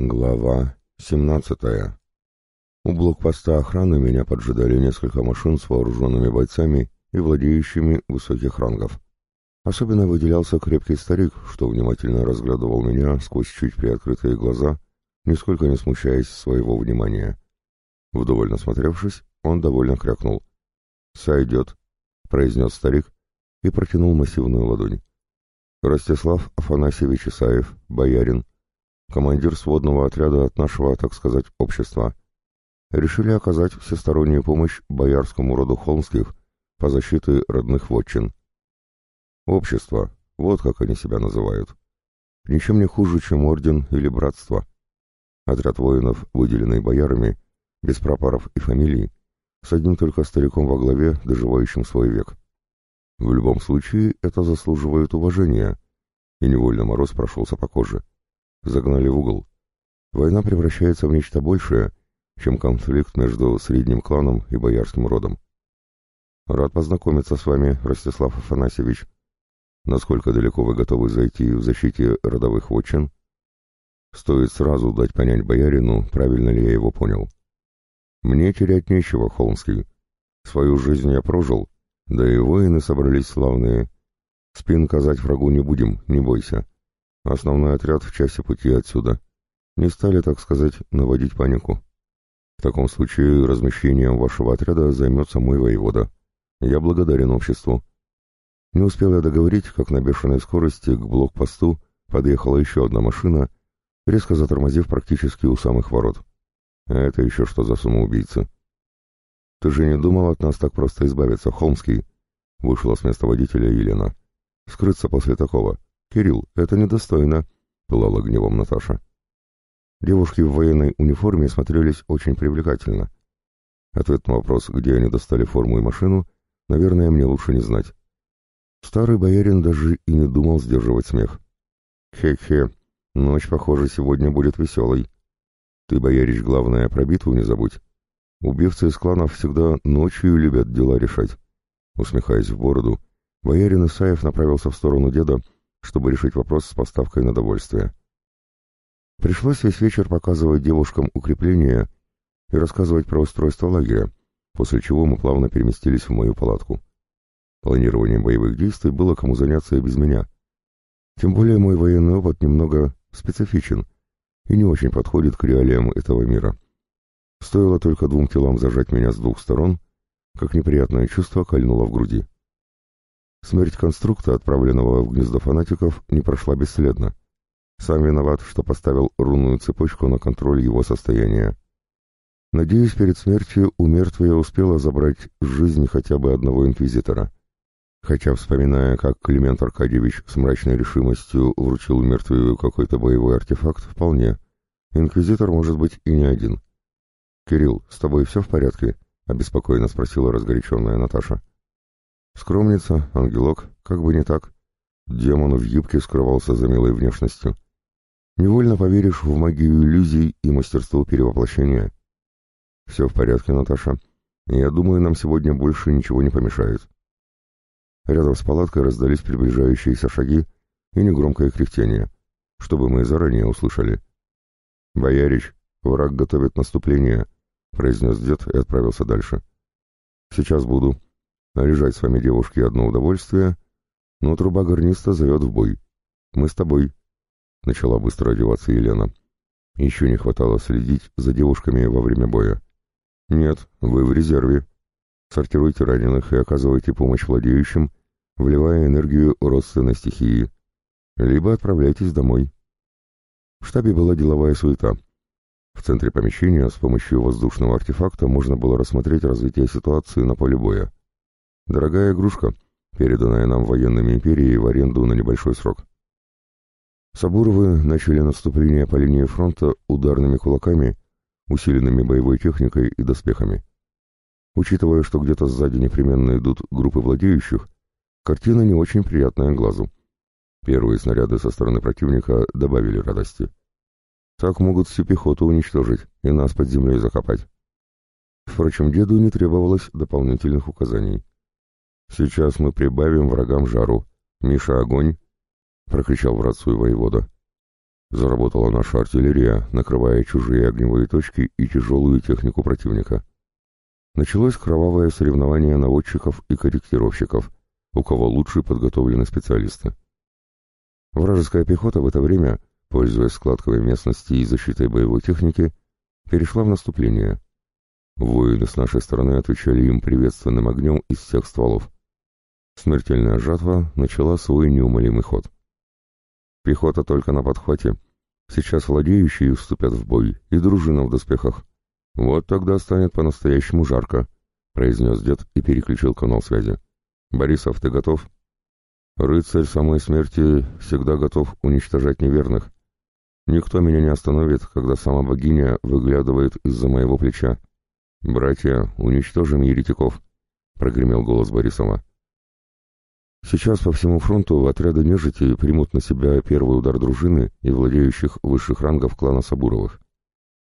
Глава 17. У блокпоста охраны меня поджидали несколько машин с вооруженными бойцами и владеющими высоких рангов. Особенно выделялся крепкий старик, что внимательно разглядывал меня сквозь чуть приоткрытые глаза, нисколько не смущаясь своего внимания. Вдоволь насмотревшись, он довольно крякнул. «Сойдет», — произнес старик и протянул массивную ладонь. «Ростислав Афанасьевич Исаев, боярин, командир сводного отряда от нашего, так сказать, общества, решили оказать всестороннюю помощь боярскому роду Холмских по защите родных вотчин. Общество, вот как они себя называют. Ничем не хуже, чем орден или братство. Отряд воинов, выделенный боярами, без прапоров и фамилий, с одним только стариком во главе, доживающим свой век. В любом случае, это заслуживает уважения, и невольно мороз прошелся по коже загнали в угол. Война превращается в нечто большее, чем конфликт между средним кланом и боярским родом. Рад познакомиться с вами, Ростислав Афанасьевич. Насколько далеко вы готовы зайти в защите родовых вотчин? Стоит сразу дать понять боярину, правильно ли я его понял. Мне терять нечего, Холмский. Свою жизнь я прожил, да и воины собрались славные. Спин казать врагу не будем, не бойся. Основной отряд в часе пути отсюда. Не стали, так сказать, наводить панику. В таком случае размещением вашего отряда займется мой воевода. Я благодарен обществу. Не успел я договорить, как на бешеной скорости к блокпосту подъехала еще одна машина, резко затормозив практически у самых ворот. А это еще что за самоубийцы? Ты же не думал от нас так просто избавиться, Холмский? Вышла с места водителя Елена. Скрыться после такого. «Кирилл, это недостойно», — пылала гневом Наташа. Девушки в военной униформе смотрелись очень привлекательно. Ответ на вопрос, где они достали форму и машину, наверное, мне лучше не знать. Старый боярин даже и не думал сдерживать смех. «Хе-хе, ночь, похоже, сегодня будет веселой. Ты, боярич, главное, про битву не забудь. Убивцы из кланов всегда ночью любят дела решать». Усмехаясь в бороду, боярин Исаев направился в сторону деда, чтобы решить вопрос с поставкой на довольствие. Пришлось весь вечер показывать девушкам укрепления и рассказывать про устройство лагеря, после чего мы плавно переместились в мою палатку. Планированием боевых действий было кому заняться и без меня. Тем более мой военный опыт немного специфичен и не очень подходит к реалиям этого мира. Стоило только двум телам зажать меня с двух сторон, как неприятное чувство кольнуло в груди. Смерть конструкта, отправленного в гнездо фанатиков, не прошла бесследно. Сам виноват, что поставил рунную цепочку на контроль его состояния. Надеюсь, перед смертью у мертвия успела забрать жизнь хотя бы одного инквизитора. Хотя, вспоминая, как Климент Аркадьевич с мрачной решимостью вручил мертвию какой-то боевой артефакт, вполне. Инквизитор может быть и не один. «Кирилл, с тобой все в порядке?» — обеспокоенно спросила разгоряченная Наташа. Скромница, ангелок, как бы не так. Демон в юбке скрывался за милой внешностью. Невольно поверишь в магию иллюзий и мастерство перевоплощения. Все в порядке, Наташа. Я думаю, нам сегодня больше ничего не помешает. Рядом с палаткой раздались приближающиеся шаги и негромкое кряхтение, чтобы мы заранее услышали. «Боярич, враг готовит наступление», — произнес дед и отправился дальше. «Сейчас буду», лежать с вами, девушки, одно удовольствие, но труба гарниста зовет в бой. Мы с тобой. Начала быстро одеваться Елена. Еще не хватало следить за девушками во время боя. Нет, вы в резерве. Сортируйте раненых и оказывайте помощь владеющим, вливая энергию родственной стихии. Либо отправляйтесь домой. В штабе была деловая суета. В центре помещения с помощью воздушного артефакта можно было рассмотреть развитие ситуации на поле боя. Дорогая игрушка, переданная нам военными империей в аренду на небольшой срок. Сабуровы начали наступление по линии фронта ударными кулаками, усиленными боевой техникой и доспехами. Учитывая, что где-то сзади непременно идут группы владеющих, картина не очень приятная глазу. Первые снаряды со стороны противника добавили радости. Так могут всю пехоту уничтожить и нас под землей закопать. Впрочем, деду не требовалось дополнительных указаний. «Сейчас мы прибавим врагам жару. Миша, огонь!» — прокричал в рацию воевода. Заработала наша артиллерия, накрывая чужие огневые точки и тяжелую технику противника. Началось кровавое соревнование наводчиков и корректировщиков, у кого лучше подготовлены специалисты. Вражеская пехота в это время, пользуясь складками местности и защитой боевой техники, перешла в наступление. Воины с нашей стороны отвечали им приветственным огнем из всех стволов. Смертельная жатва начала свой неумолимый ход. Пехота только на подхвате. Сейчас владеющие вступят в бой, и дружина в доспехах. Вот тогда станет по-настоящему жарко, — произнес дед и переключил канал связи. «Борисов, ты готов?» «Рыцарь самой смерти всегда готов уничтожать неверных. Никто меня не остановит, когда сама богиня выглядывает из-за моего плеча. Братья, уничтожим еретиков», — прогремел голос Борисова. Сейчас по всему фронту отряды нежити примут на себя первый удар дружины и владеющих высших рангов клана Сабуровых.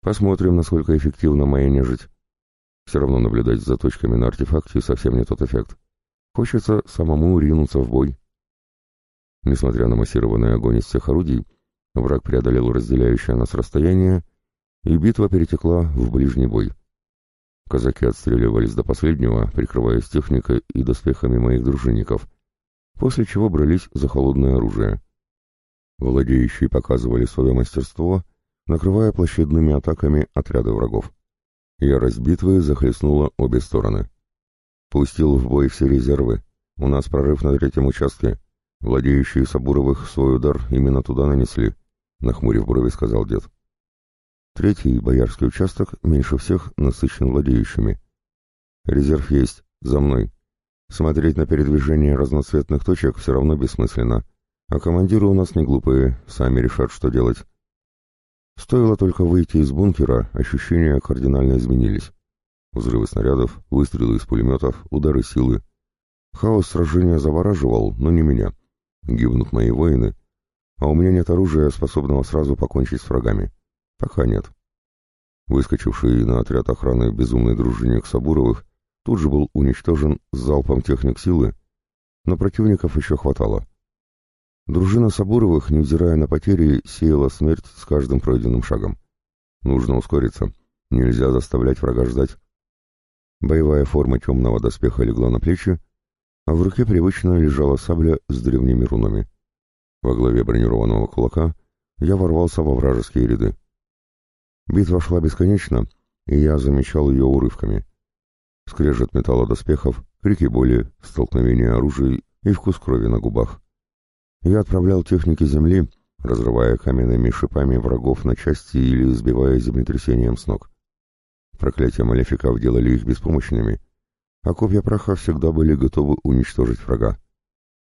Посмотрим, насколько эффективна моя нежить. Все равно наблюдать за точками на артефакте совсем не тот эффект. Хочется самому ринуться в бой. Несмотря на массированный огонь из всех орудий, враг преодолел разделяющее нас расстояние, и битва перетекла в ближний бой. Казаки отстреливались до последнего, прикрываясь техникой и доспехами моих дружинников — после чего брались за холодное оружие. Владеющие показывали свое мастерство, накрывая площадными атаками отряды врагов. Ярость битвы захлестнула обе стороны. Пустил в бой все резервы. У нас прорыв на третьем участке. Владеющие Сабуровых свой удар именно туда нанесли, — нахмурив брови сказал дед. Третий, боярский участок, меньше всех насыщен владеющими. Резерв есть, за мной. Смотреть на передвижение разноцветных точек все равно бессмысленно, а командиры у нас не глупые, сами решат, что делать. Стоило только выйти из бункера, ощущения кардинально изменились. Взрывы снарядов, выстрелы из пулеметов, удары силы. Хаос сражения завораживал, но не меня. Гибнут мои воины, а у меня нет оружия, способного сразу покончить с врагами. Пока нет. Выскочивший на отряд охраны безумный дружинник Сабуровых тут же был уничтожен залпом техник силы, но противников еще хватало. Дружина Сабуровых, невзирая на потери, сеяла смерть с каждым пройденным шагом. Нужно ускориться, нельзя заставлять врага ждать. Боевая форма темного доспеха легла на плечи, а в руке привычно лежала сабля с древними рунами. Во главе бронированного кулака я ворвался во вражеские ряды. Битва шла бесконечно, и я замечал ее урывками скрежет металла доспехов, крики боли, столкновение оружий и вкус крови на губах. Я отправлял техники земли, разрывая каменными шипами врагов на части или сбивая землетрясением с ног. Проклятия малефиков делали их беспомощными, а копья праха всегда были готовы уничтожить врага.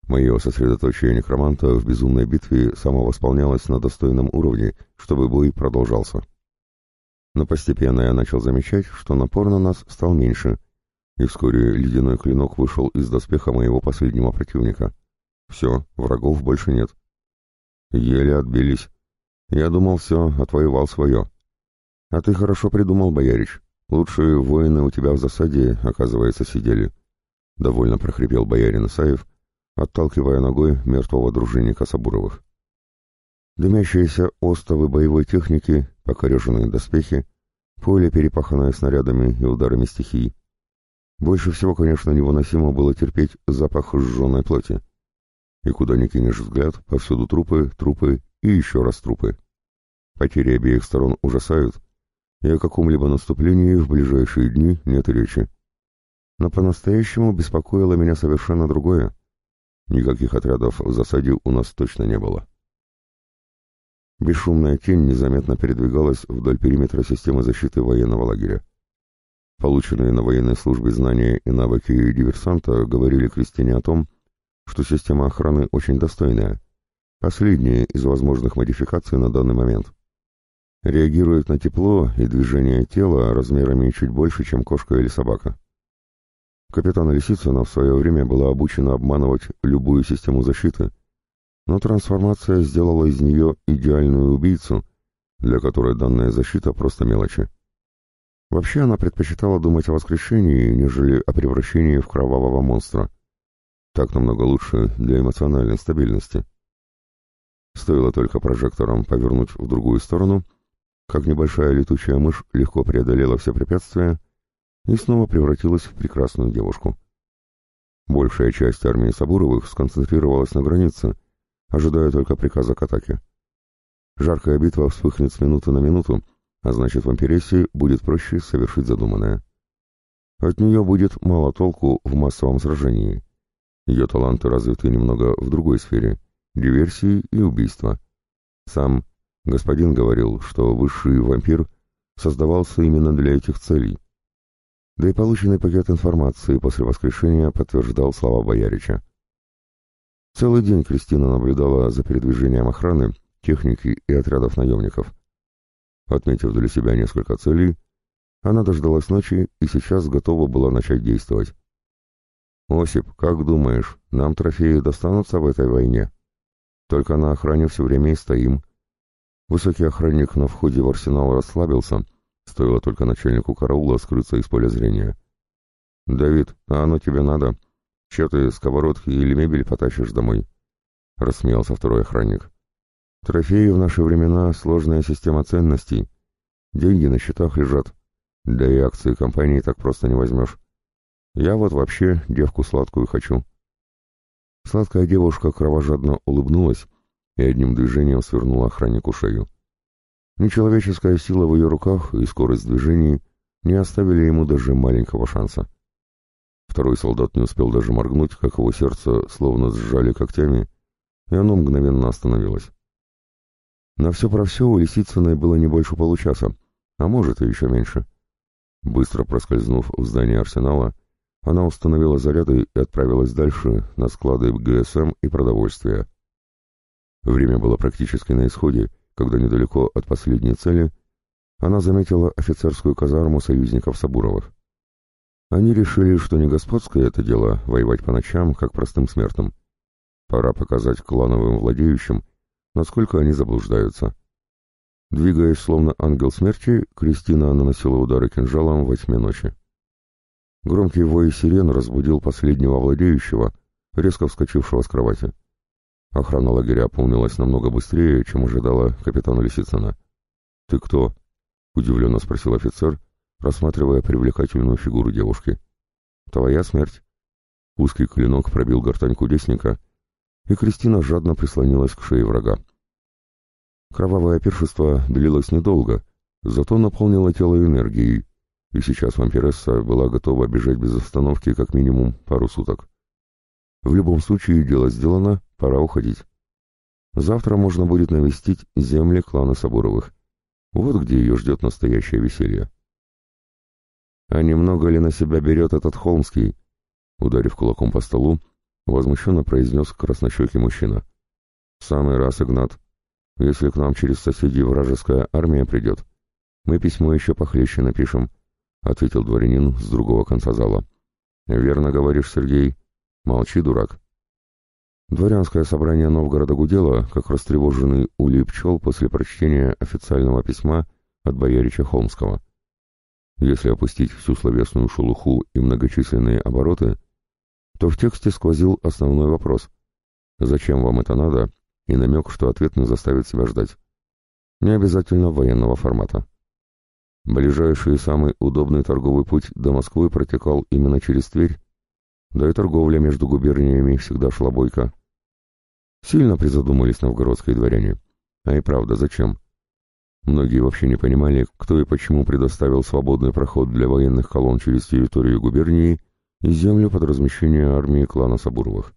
Мое сосредоточие некроманта в безумной битве самовосполнялось на достойном уровне, чтобы бой продолжался. Но постепенно я начал замечать, что напор на нас стал меньше, и вскоре ледяной клинок вышел из доспеха моего последнего противника. Все, врагов больше нет. Еле отбились. Я думал, все, отвоевал свое. А ты хорошо придумал, боярич. Лучшие воины у тебя в засаде, оказывается, сидели. Довольно прохрипел боярин Исаев, отталкивая ногой мертвого дружинника Сабуровых. Дымящиеся остовы боевой техники, покореженные доспехи, поле, перепаханное снарядами и ударами стихий. Больше всего, конечно, невыносимо было терпеть запах сжженной плоти. И куда ни кинешь взгляд, повсюду трупы, трупы и еще раз трупы. Потери обеих сторон ужасают, и о каком-либо наступлении в ближайшие дни нет речи. Но по-настоящему беспокоило меня совершенно другое. Никаких отрядов в засаде у нас точно не было. Бесшумная тень незаметно передвигалась вдоль периметра системы защиты военного лагеря. Полученные на военной службе знания и навыки диверсанта говорили Кристине о том, что система охраны очень достойная, последняя из возможных модификаций на данный момент. Реагирует на тепло и движение тела размерами чуть больше, чем кошка или собака. Капитан Лисицына в свое время была обучена обманывать любую систему защиты – но трансформация сделала из нее идеальную убийцу, для которой данная защита просто мелочи. Вообще она предпочитала думать о воскрешении, нежели о превращении в кровавого монстра. Так намного лучше для эмоциональной стабильности. Стоило только прожектором повернуть в другую сторону, как небольшая летучая мышь легко преодолела все препятствия и снова превратилась в прекрасную девушку. Большая часть армии Сабуровых сконцентрировалась на границе, ожидая только приказа к атаке. Жаркая битва вспыхнет с минуты на минуту, а значит, вампирессе будет проще совершить задуманное. От нее будет мало толку в массовом сражении. Ее таланты развиты немного в другой сфере — диверсии и убийства. Сам господин говорил, что высший вампир создавался именно для этих целей. Да и полученный пакет информации после воскрешения подтверждал слова Боярича. Целый день Кристина наблюдала за передвижением охраны, техники и отрядов наемников. Отметив для себя несколько целей, она дождалась ночи и сейчас готова была начать действовать. «Осип, как думаешь, нам трофеи достанутся в этой войне? Только на охране все время и стоим». Высокий охранник на входе в арсенал расслабился, стоило только начальнику караула скрыться из поля зрения. «Давид, а оно тебе надо? Че ты сковородки или мебель потащишь домой?» — рассмеялся второй охранник. «Трофеи в наши времена — сложная система ценностей. Деньги на счетах лежат, да и акции компании так просто не возьмешь. Я вот вообще девку сладкую хочу». Сладкая девушка кровожадно улыбнулась и одним движением свернула охраннику шею. Нечеловеческая сила в ее руках и скорость движений не оставили ему даже маленького шанса. Второй солдат не успел даже моргнуть, как его сердце словно сжали когтями, и оно мгновенно остановилось. На все про все у Лисицыной было не больше получаса, а может и еще меньше. Быстро проскользнув в здание арсенала, она установила заряды и отправилась дальше на склады ГСМ и продовольствия. Время было практически на исходе, когда недалеко от последней цели она заметила офицерскую казарму союзников Сабуровых. Они решили, что не господское это дело воевать по ночам, как простым смертным. Пора показать клановым владеющим, насколько они заблуждаются. Двигаясь словно ангел смерти, Кристина наносила удары кинжалом во тьме ночи. Громкий вой сирен разбудил последнего владеющего, резко вскочившего с кровати. Охрана лагеря полнилась намного быстрее, чем ожидала капитана Лисицына. «Ты кто?» — удивленно спросил офицер, рассматривая привлекательную фигуру девушки. «Твоя смерть?» Узкий клинок пробил гортань кудесника, и Кристина жадно прислонилась к шее врага. Кровавое пиршество длилось недолго, зато наполнило тело энергией, и сейчас вампиресса была готова бежать без остановки как минимум пару суток. В любом случае дело сделано, пора уходить. Завтра можно будет навестить земли клана Сабуровых. Вот где ее ждет настоящее веселье. А немного ли на себя берет этот Холмский? Ударив кулаком по столу, возмущенно произнес краснощекий мужчина. Самый раз, Игнат. Если к нам через соседей вражеская армия придет, мы письмо еще похлеще напишем, — ответил дворянин с другого конца зала. — Верно говоришь, Сергей, Молчи, дурак. Дворянское собрание Новгорода гудело, как растревоженный улей пчел после прочтения официального письма от боярича Холмского. Если опустить всю словесную шелуху и многочисленные обороты, то в тексте сквозил основной вопрос «Зачем вам это надо?» и намек, что ответ не заставит себя ждать. Не обязательно военного формата. Ближайший и самый удобный торговый путь до Москвы протекал именно через Тверь да и торговля между губерниями всегда шла бойко. Сильно призадумались новгородские дворяне. А и правда, зачем? Многие вообще не понимали, кто и почему предоставил свободный проход для военных колонн через территорию губернии и землю под размещение армии клана Сабуровых.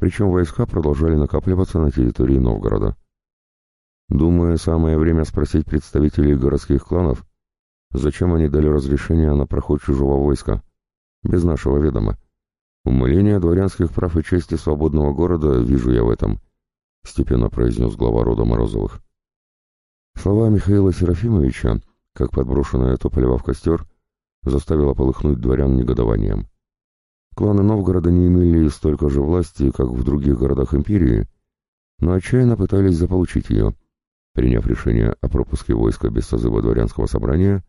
Причем войска продолжали накапливаться на территории Новгорода. Думаю, самое время спросить представителей городских кланов, зачем они дали разрешение на проход чужого войска, без нашего ведома. «Умыление дворянских прав и чести свободного города вижу я в этом», — степенно произнес глава рода Морозовых. Слова Михаила Серафимовича, как подброшенная топливо в костер, заставила полыхнуть дворян негодованием. Кланы Новгорода не имели столько же власти, как в других городах империи, но отчаянно пытались заполучить ее, приняв решение о пропуске войска без созыва дворянского собрания,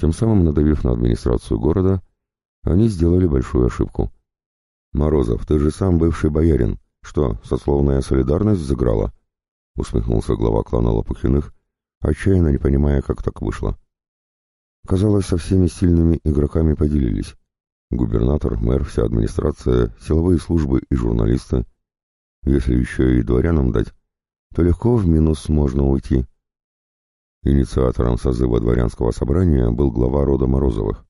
тем самым надавив на администрацию города, они сделали большую ошибку. «Морозов, ты же сам бывший боярин. Что, сословная солидарность заграла?» усмехнулся глава клана Лопухиных, отчаянно не понимая, как так вышло. Казалось, со всеми сильными игроками поделились. Губернатор, мэр, вся администрация, силовые службы и журналисты. Если еще и дворянам дать, то легко в минус можно уйти. Инициатором созыва дворянского собрания был глава рода Морозовых.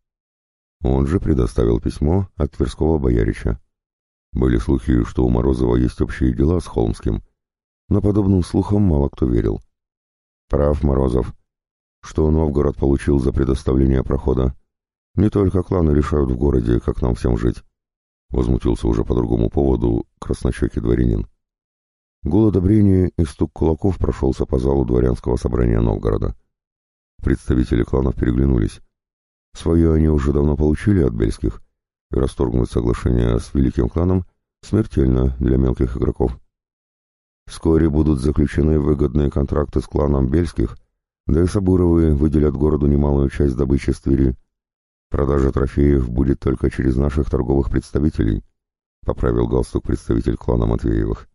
Он же предоставил письмо от Тверского боярича. Были слухи, что у Морозова есть общие дела с Холмским, но подобным слухам мало кто верил. Прав Морозов, что Новгород получил за предоставление прохода. Не только кланы решают в городе, как нам всем жить. Возмутился уже по другому поводу краснощекий дворянин. Гул одобрения и стук кулаков прошелся по залу дворянского собрания Новгорода. Представители кланов переглянулись. Свое они уже давно получили от бельских, и расторгнуть соглашение с великим кланом смертельно для мелких игроков. Вскоре будут заключены выгодные контракты с кланом Бельских, да и Сабуровы выделят городу немалую часть добычи с Твери. Продажа трофеев будет только через наших торговых представителей, поправил галстук представитель клана Матвеевых.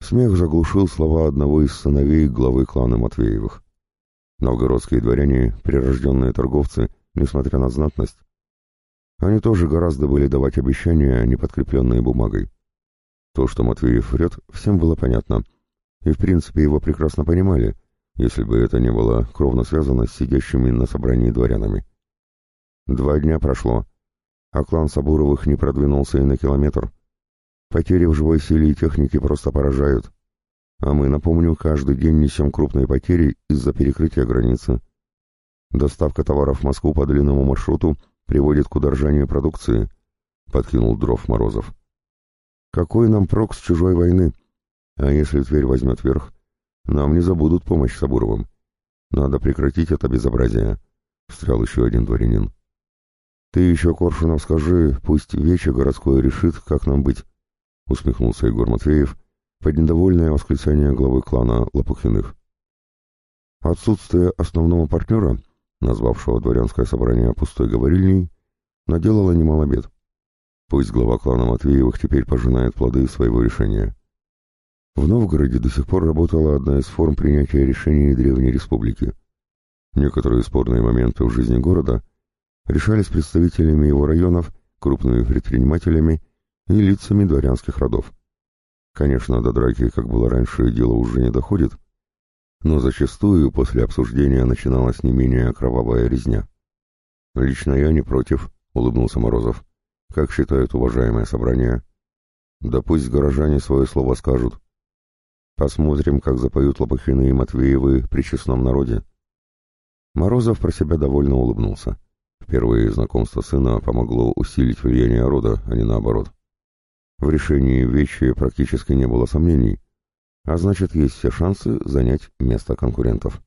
Смех заглушил слова одного из сыновей главы клана Матвеевых. Новгородские дворяне, прирожденные торговцы, несмотря на знатность. Они тоже гораздо были давать обещания, не подкрепленные бумагой. То, что Матвеев врет, всем было понятно, и в принципе его прекрасно понимали, если бы это не было кровно связано с сидящими на собрании дворянами. Два дня прошло, а клан Сабуровых не продвинулся и на километр. Потери в живой силе и технике просто поражают. А мы, напомню, каждый день несем крупные потери из-за перекрытия границы. Доставка товаров в Москву по длинному маршруту приводит к удорожанию продукции, — подкинул дров Морозов. Какой нам прок с чужой войны? А если Тверь возьмет верх, нам не забудут помощь Сабуровым. Надо прекратить это безобразие, — встрял еще один дворянин. Ты еще, Коршунов, скажи, пусть вече городское решит, как нам быть, — усмехнулся Егор Матвеев под недовольное восклицание главы клана Лопухиных. Отсутствие основного партнера назвавшего дворянское собрание пустой говорильней, наделала немало бед. Пусть глава клана Матвеевых теперь пожинает плоды своего решения. В Новгороде до сих пор работала одна из форм принятия решений Древней Республики. Некоторые спорные моменты в жизни города решались представителями его районов, крупными предпринимателями и лицами дворянских родов. Конечно, до драки, как было раньше, дело уже не доходит, но зачастую после обсуждения начиналась не менее кровавая резня. «Лично я не против», — улыбнулся Морозов. «Как считают уважаемое собрание?» «Да пусть горожане свое слово скажут. Посмотрим, как запоют Лопухины и Матвеевы при честном народе». Морозов про себя довольно улыбнулся. Впервые знакомство сына помогло усилить влияние рода, а не наоборот. В решении Вечи практически не было сомнений, а значит, есть все шансы занять место конкурентов.